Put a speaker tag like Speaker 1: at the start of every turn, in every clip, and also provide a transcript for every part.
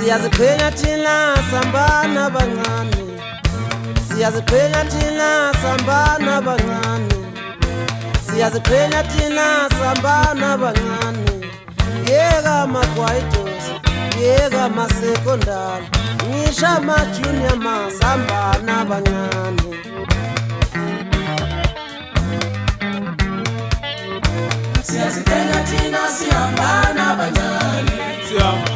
Speaker 1: siyaziqhenya thina sambana bancane siyaziqhenya thina sambana bancane siyaziqhenya thina sambana bancane yeka magwayidosa yeka masekondala ngisha majunia masambana bancane siyaziqhenya thina siyambana bancane siyambana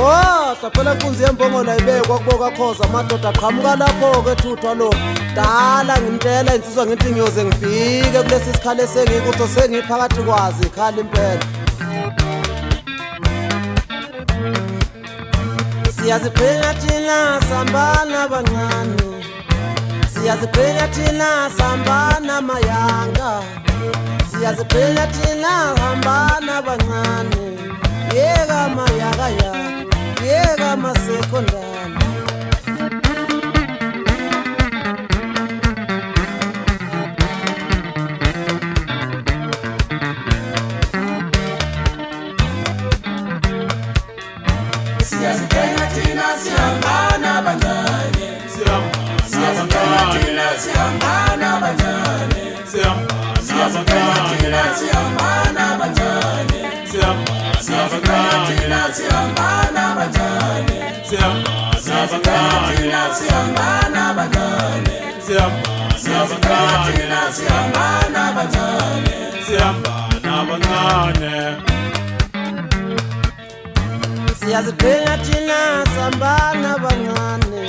Speaker 1: woda phela nkunzi yembongola ibekwa kuboka khoza amadoda aqhamuka lapho-ke ethuthwa lo dala ngimtshela insizwa ngithi ngiyoze ngifike kulesi sikhali esengikuso sengiphakathi kwazi ikhali impela siyaziqhinya thina sambana bancane siyaziqhinya thina sambana mayanga siyaziqhinya thina hambana bancane yeka mayakaya
Speaker 2: siyaziqhenya
Speaker 1: thina sambana bancane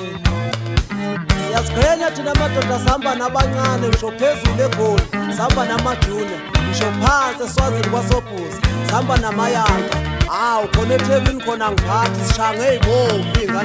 Speaker 1: yasiqhenya thina madoda sihamba nabancane usho phezulu egoli sihamba namajuna usho phansi eswazini kwasobhuza sihamba namayanga hawu khona ethebini khona ngiphathi sishaya ngey'bomi ingane